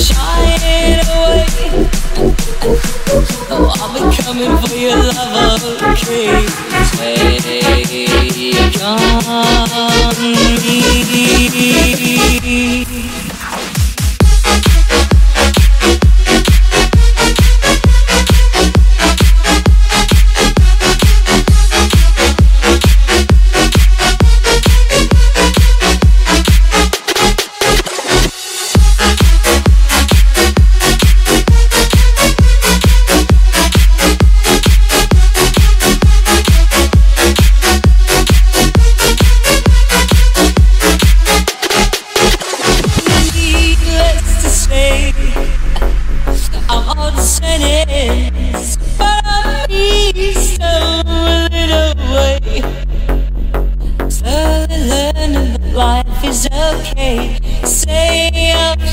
shying away. Oh, I'll be coming for your love, okay? Take on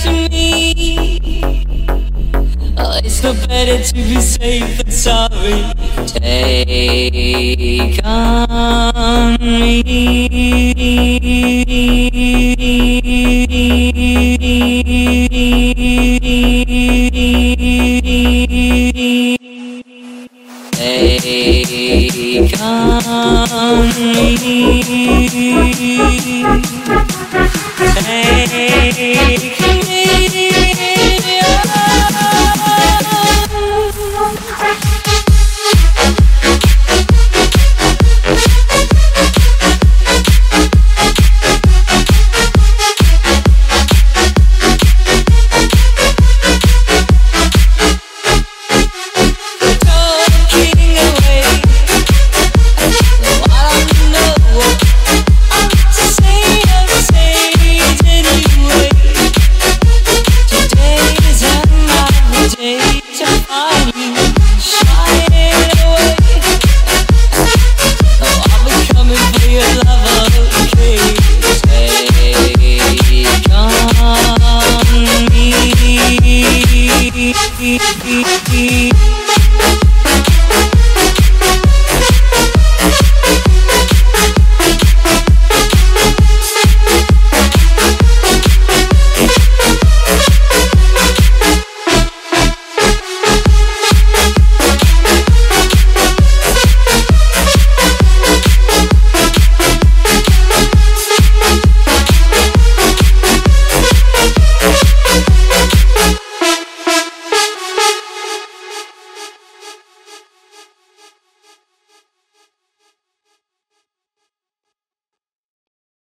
to me. Oh, it's no better to be safe than sorry. Take on me. Me. Take me.